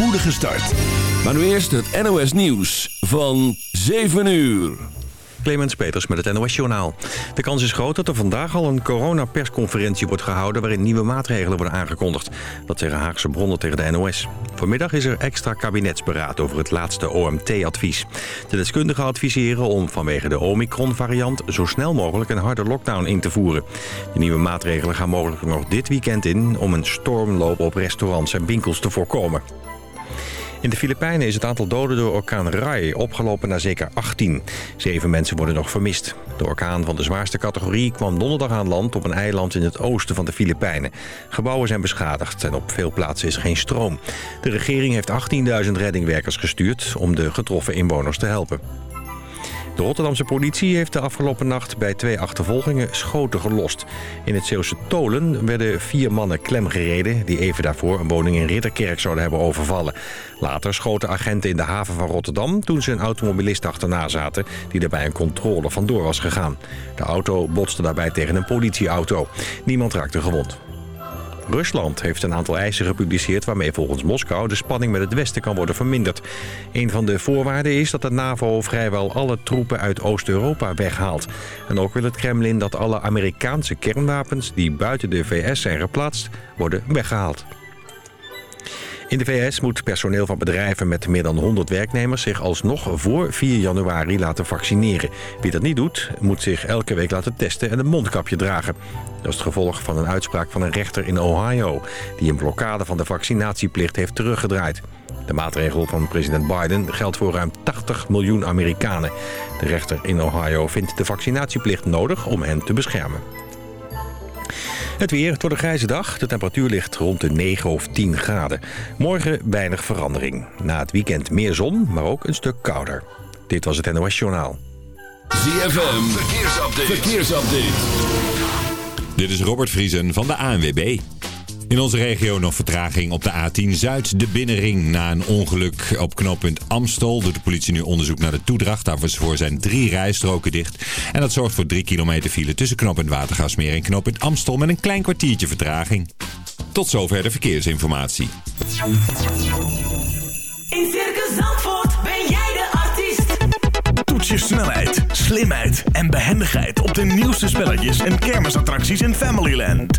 spoedige start. Maar nu eerst het NOS Nieuws van 7 uur. Clemens Peters met het NOS-journaal. De kans is groot dat er vandaag al een coronapersconferentie wordt gehouden... waarin nieuwe maatregelen worden aangekondigd. Dat zeggen Haagse bronnen tegen de NOS. Vanmiddag is er extra kabinetsberaad over het laatste OMT-advies. De deskundigen adviseren om vanwege de Omicron-variant... zo snel mogelijk een harde lockdown in te voeren. De nieuwe maatregelen gaan mogelijk nog dit weekend in... om een stormloop op restaurants en winkels te voorkomen. In de Filipijnen is het aantal doden door orkaan Rai opgelopen naar zeker 18. Zeven mensen worden nog vermist. De orkaan van de zwaarste categorie kwam donderdag aan land op een eiland in het oosten van de Filipijnen. Gebouwen zijn beschadigd en op veel plaatsen is geen stroom. De regering heeft 18.000 reddingwerkers gestuurd om de getroffen inwoners te helpen. De Rotterdamse politie heeft de afgelopen nacht bij twee achtervolgingen schoten gelost. In het Zeeuwse Tolen werden vier mannen klemgereden... die even daarvoor een woning in Ridderkerk zouden hebben overvallen. Later schoten agenten in de haven van Rotterdam... toen ze een automobilist achterna zaten die daarbij een controle vandoor was gegaan. De auto botste daarbij tegen een politieauto. Niemand raakte gewond. Rusland heeft een aantal eisen gepubliceerd waarmee volgens Moskou de spanning met het Westen kan worden verminderd. Een van de voorwaarden is dat de NAVO vrijwel alle troepen uit Oost-Europa weghaalt. En ook wil het Kremlin dat alle Amerikaanse kernwapens die buiten de VS zijn geplaatst worden weggehaald. In de VS moet personeel van bedrijven met meer dan 100 werknemers zich alsnog voor 4 januari laten vaccineren. Wie dat niet doet, moet zich elke week laten testen en een mondkapje dragen. Dat is het gevolg van een uitspraak van een rechter in Ohio... die een blokkade van de vaccinatieplicht heeft teruggedraaid. De maatregel van president Biden geldt voor ruim 80 miljoen Amerikanen. De rechter in Ohio vindt de vaccinatieplicht nodig om hen te beschermen. Het weer, het wordt een grijze dag. De temperatuur ligt rond de 9 of 10 graden. Morgen weinig verandering. Na het weekend meer zon, maar ook een stuk kouder. Dit was het NOS Journaal. ZFM, verkeersupdate. verkeersupdate. Dit is Robert Vriesen van de ANWB. In onze regio nog vertraging op de A10 Zuid, de binnenring. Na een ongeluk op knooppunt Amstel doet de politie nu onderzoek naar de toedracht. Daarvoor zijn drie rijstroken dicht. En dat zorgt voor drie kilometer file tussen knooppunt Watergasmeer en knooppunt Amstel... met een klein kwartiertje vertraging. Tot zover de verkeersinformatie. In Circus Zandvoort ben jij de artiest. Toets je snelheid, slimheid en behendigheid op de nieuwste spelletjes en kermisattracties in Familyland.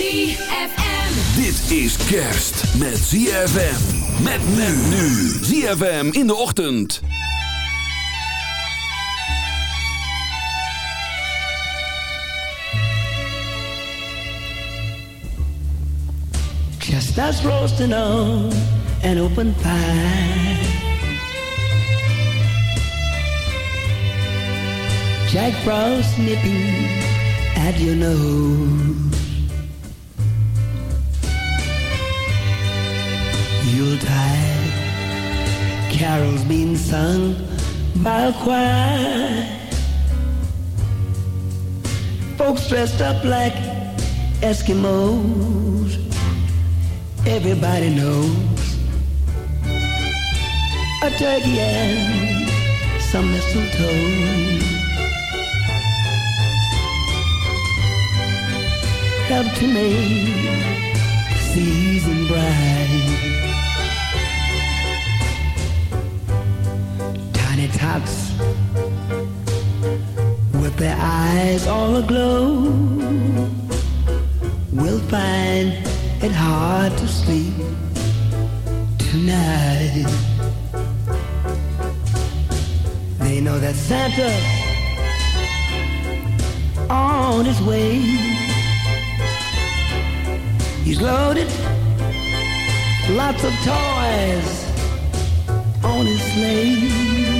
ZFM. Dit is kerst met ZFM. Met men nu. ZFM in de ochtend. Chestnuts roasting on an open fire. Jack Frost nipping at your nose. Yuletide carols being sung by a choir. Folks dressed up like Eskimos. Everybody knows a turkey and some mistletoe. Help to make season bright. Tots with their eyes all aglow will find it hard to sleep tonight. They know that Santa on his way. He's loaded lots of toys on his sleigh.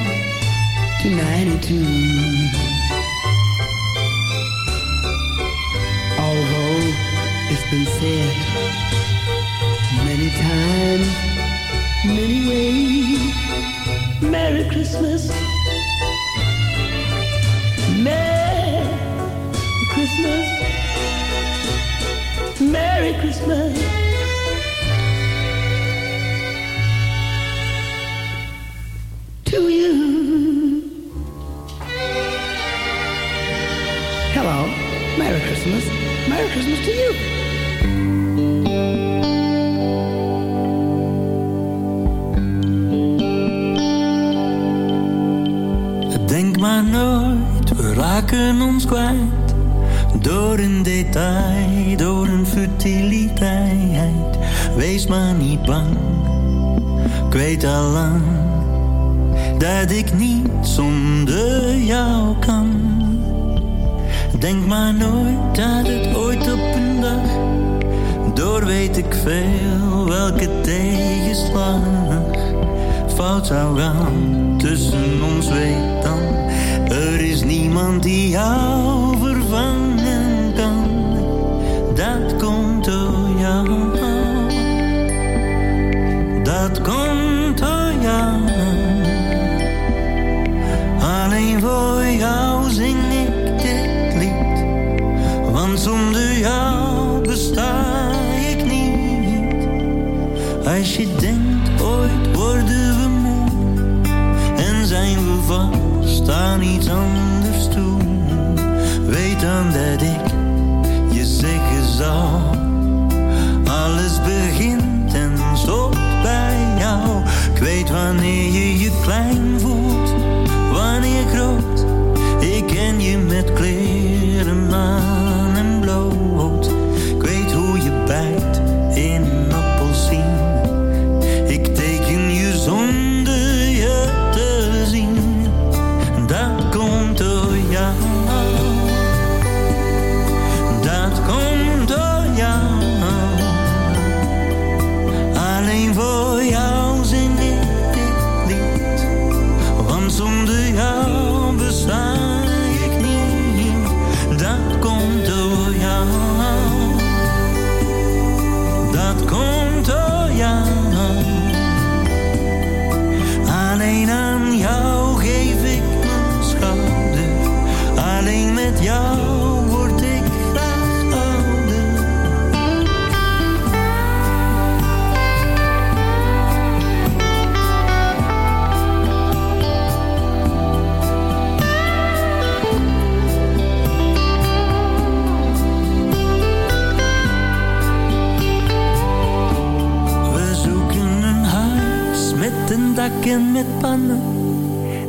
to ninety-two. Although it's been said many times, many ways. Merry Christmas. Merry Christmas. Merry Christmas. To you. Merry Christmas. Merry Christmas to you. Denk maar nooit, we raken ons kwijt. Door een detail, door een futiliteit. Wees maar niet bang, ik weet al lang. Dat ik niet zonder jou kan. Denk maar nooit dat het ooit op een dag. Door weet ik veel welke tegenslag fout zou gaan. Tussen ons weet dan er is niemand die jou vervangen kan. Dat komt door jou. Dat komt door jou. Alleen voor jou zing zonder jou besta ik niet als je denkt ooit worden we moe en zijn we vast aan iets anders toe. Weet dan dat ik je zeggen zal. Alles begint en stopt bij jou. Ik weet wanneer je je klein voelt, wanneer groot. Ik ken je met kleren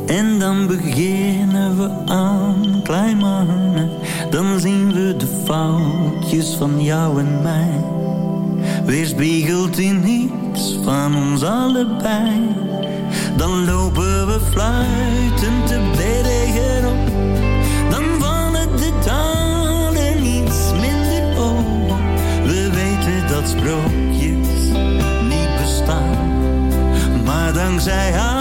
en dan beginnen we aan klein mannen. Dan zien we de foutjes van jou en mij. Weerspiegeld in iets van ons allebei. Dan lopen we fluitend te bergen op. Dan vallen de talen iets minder op. We weten dat sprookjes Maar dankzij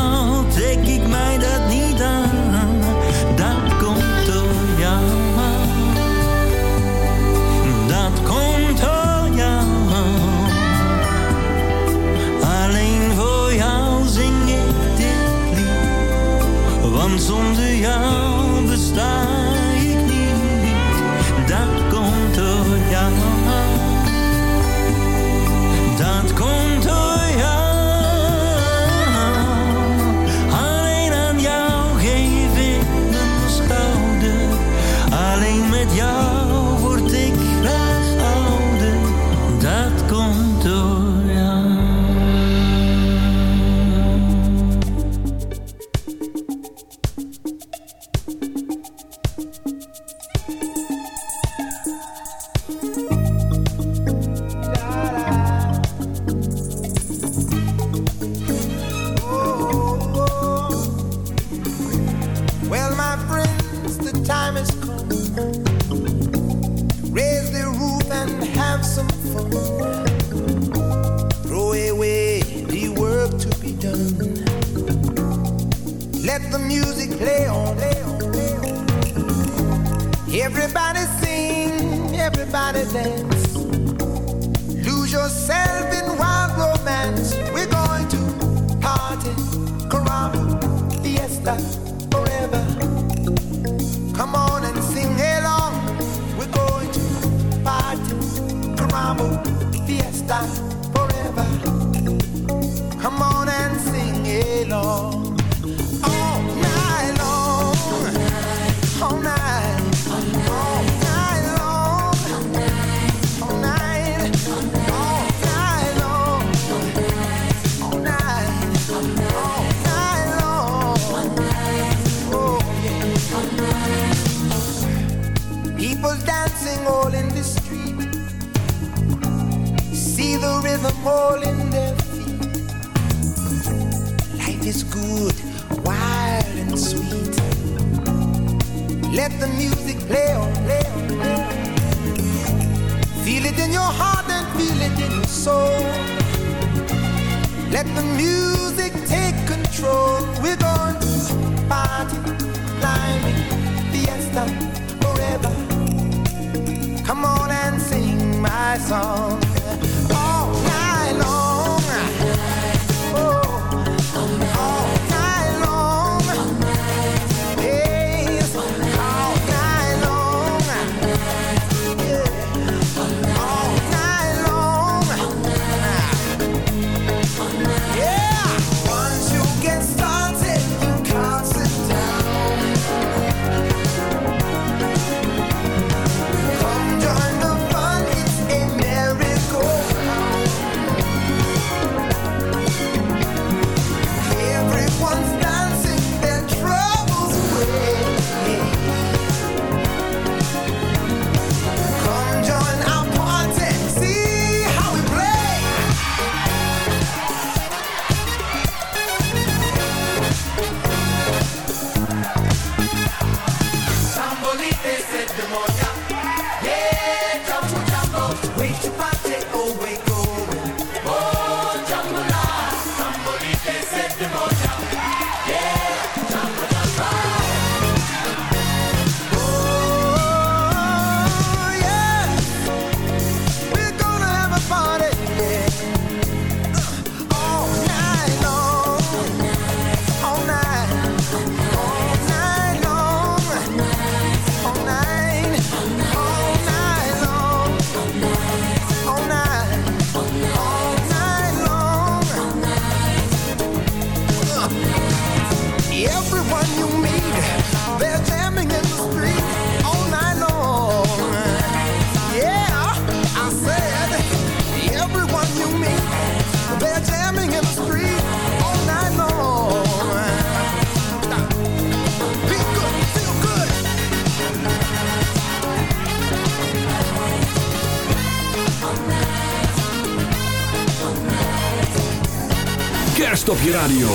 Stop je radio.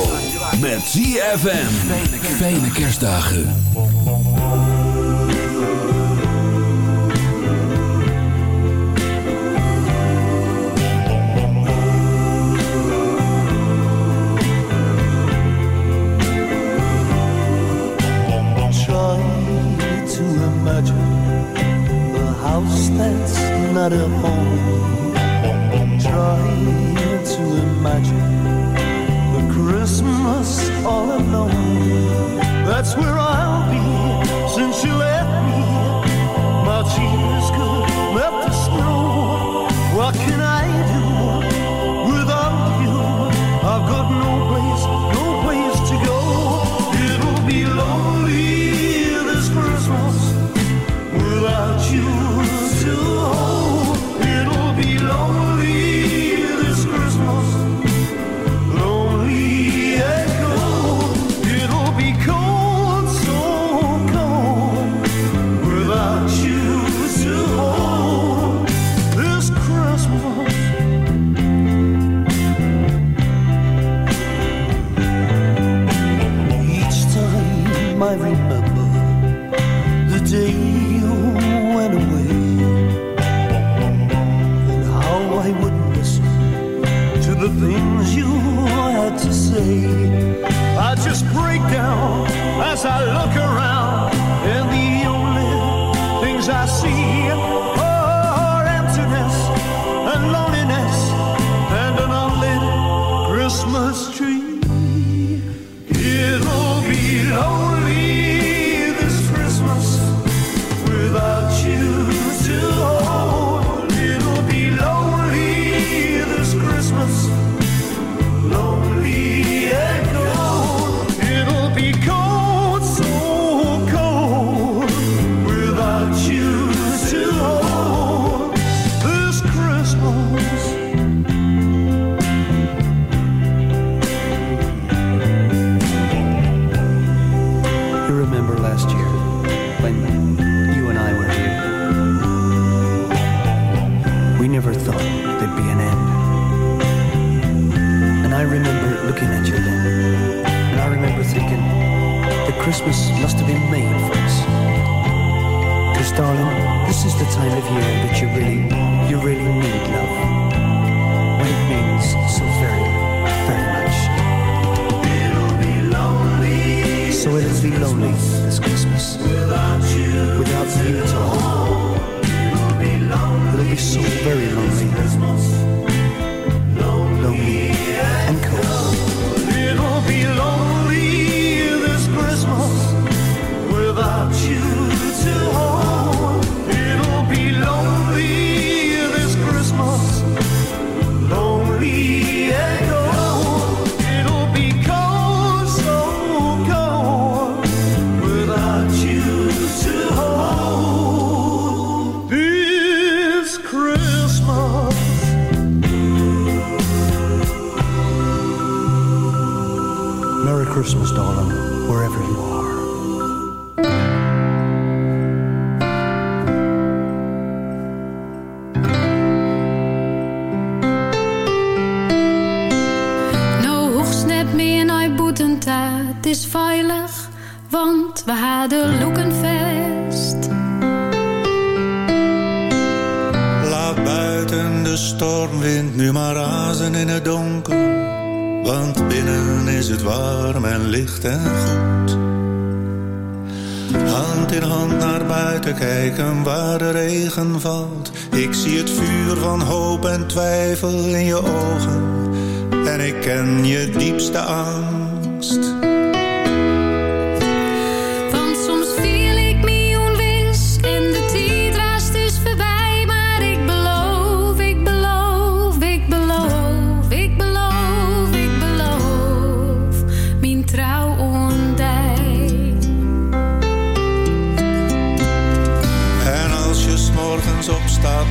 Met ZFM. Fijne kerstdagen. Try to house that's. all alone. That's where I'm. That you really want.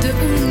The de.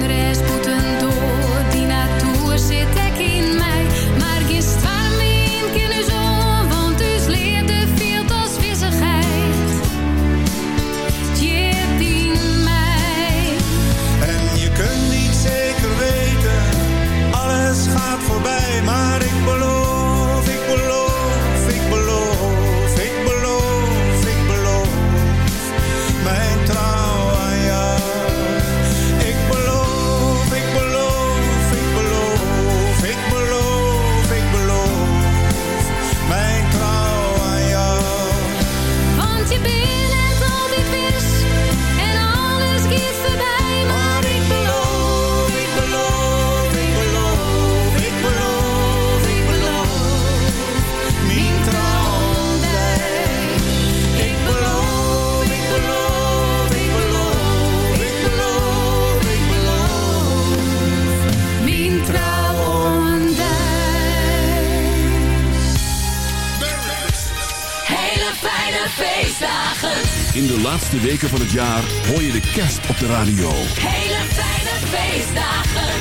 De laatste weken van het jaar hoor je de kerst op de radio. Hele fijne feestdagen.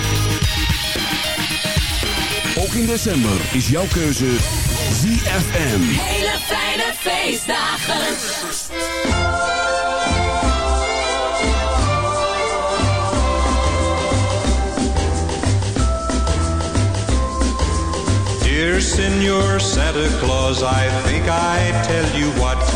Ook in december is jouw keuze ZFM. Hele fijne feestdagen. Dear Senor Santa Claus, I think I tell you what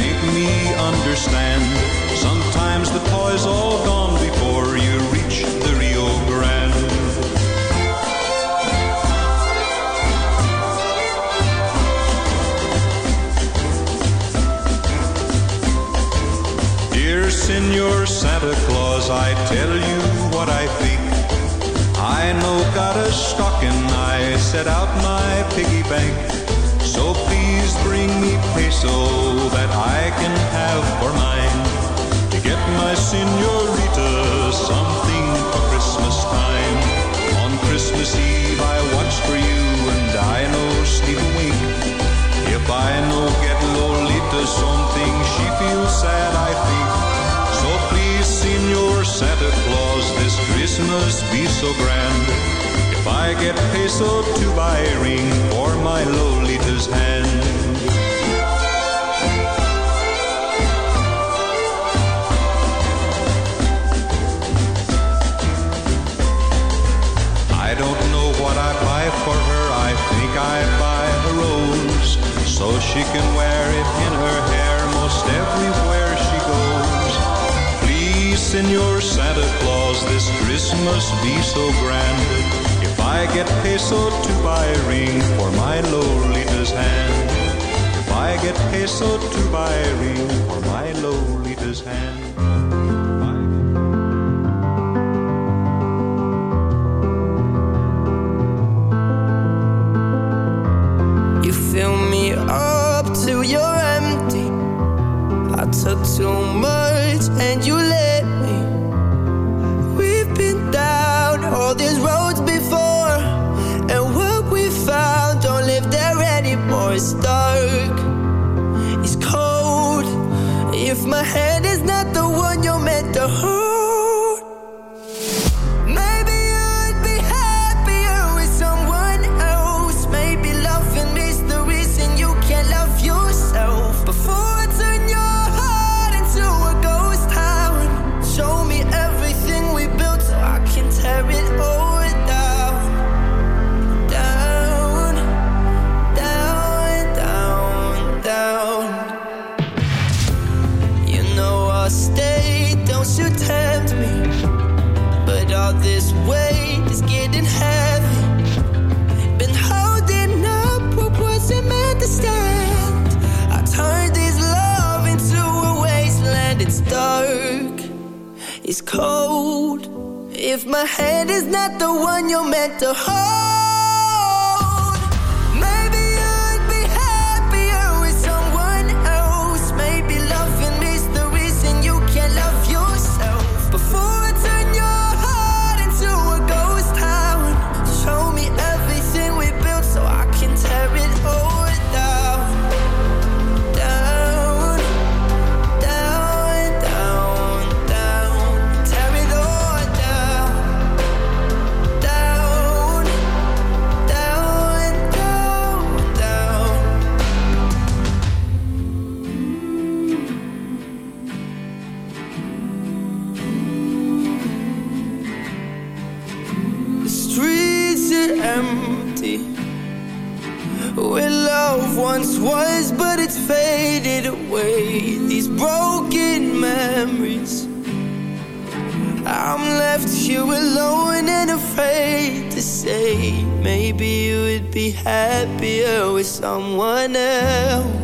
me understand. Sometimes the toys all gone before you reach the Rio Grande. Dear Senor Santa Claus, I tell you what I think. I know got a stocking, I set out my piggy bank. So please bring me peso that I can have for mine. To get my senorita something for Christmas time. On Christmas Eve I watch for you and I know sleep wink. If I no get Lolita something, she feels sad, I think. So please, Senor Santa Claus, this Christmas be so grand. If I get peso to buy a ring for my Lolita's hand. Christmas be so grand. If I get peso to buy a ring for my Lolita's hand. If I get peso to buy a ring for my Lolita's hand. You fill me up till you're empty. I took too much and you If my head is not the one you're meant to hold fade away these broken memories. I'm left here alone and afraid to say Maybe you would be happier with someone else.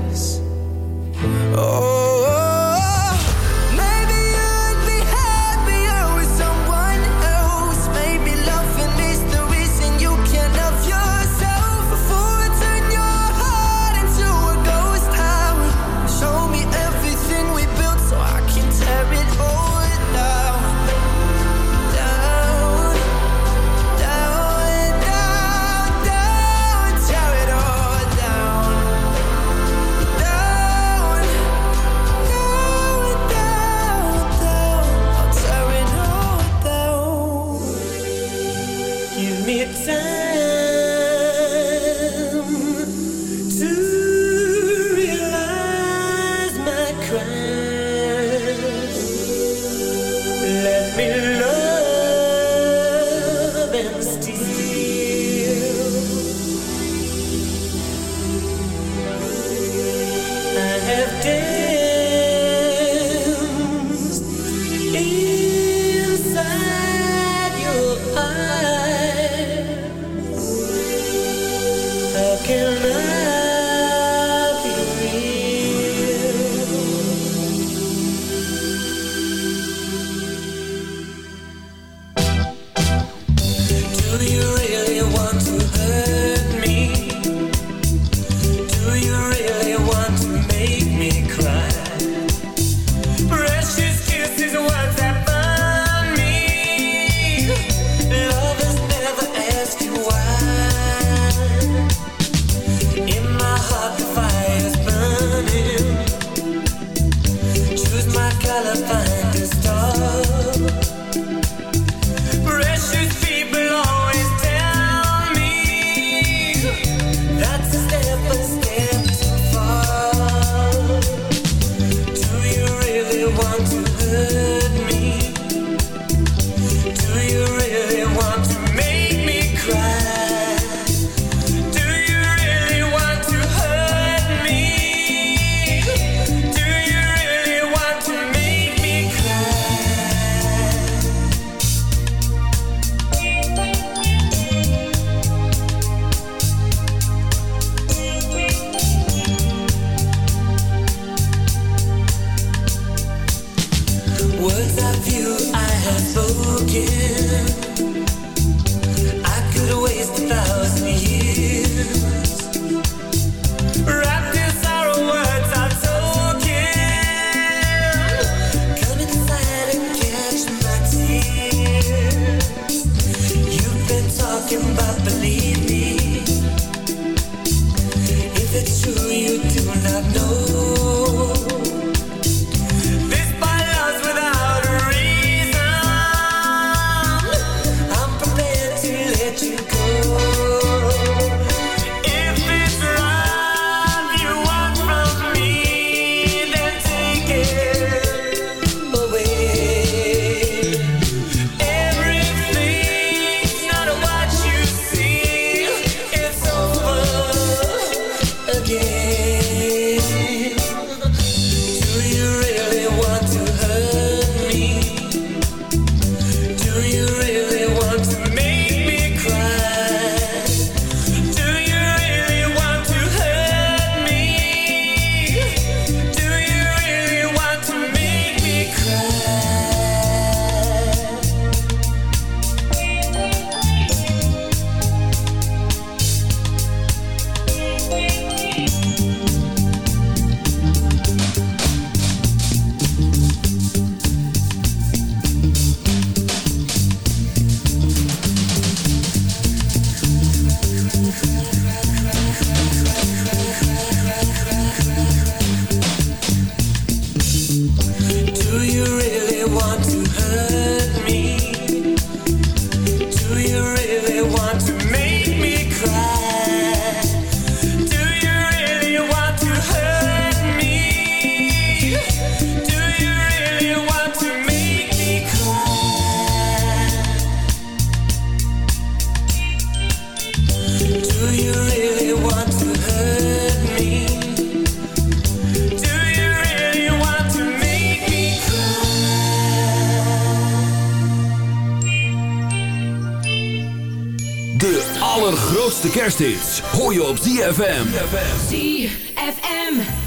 Kersthits hoor je op ZFM. ZFM.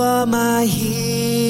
are my hero.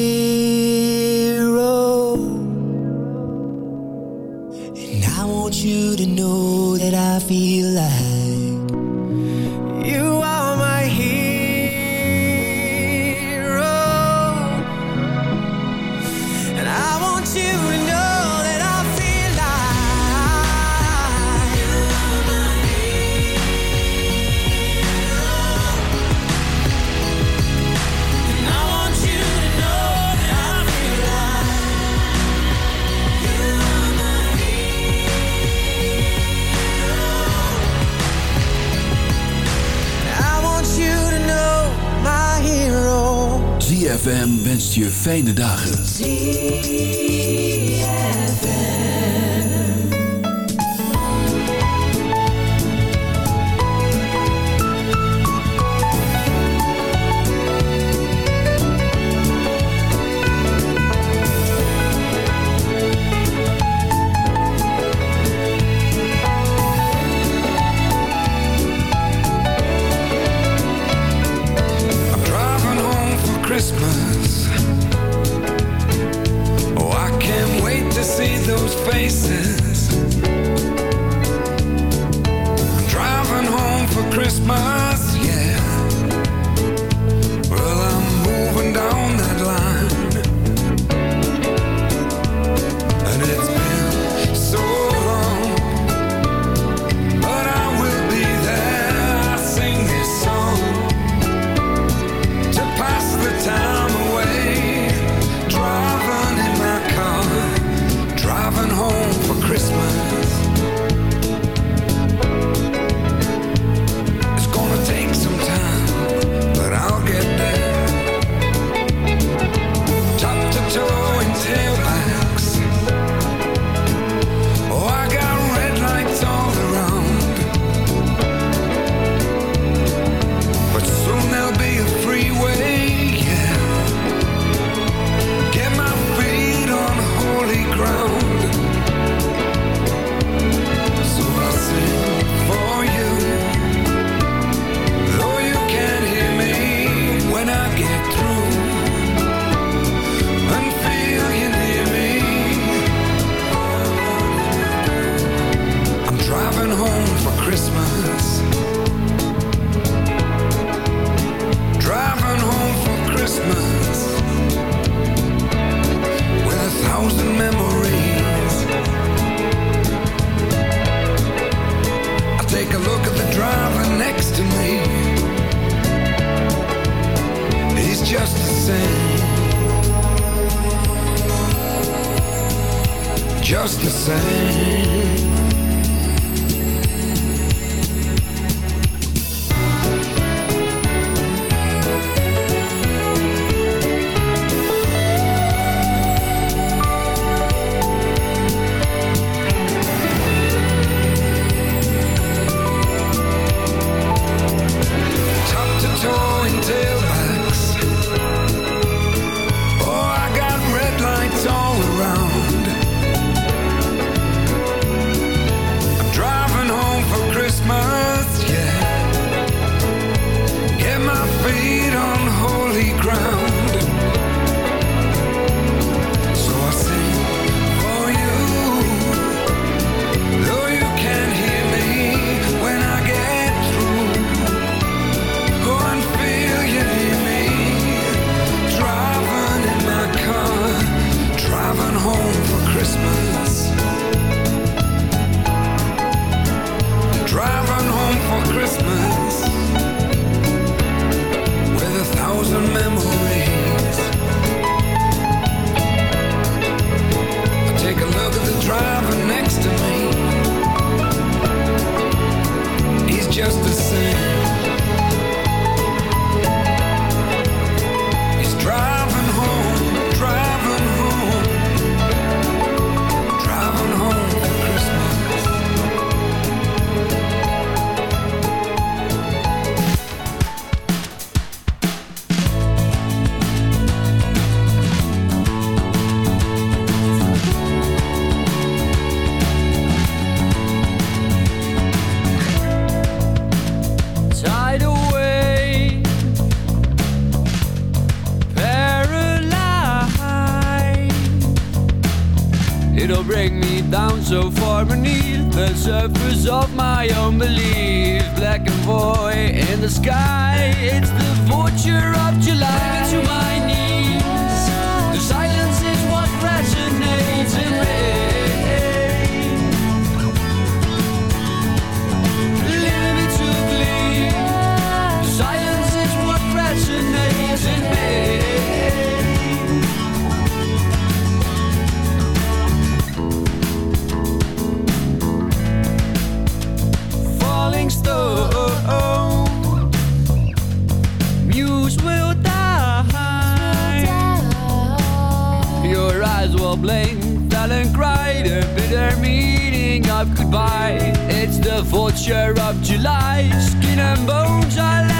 of goodbye. It's the vulture of July. Skin and bones are left.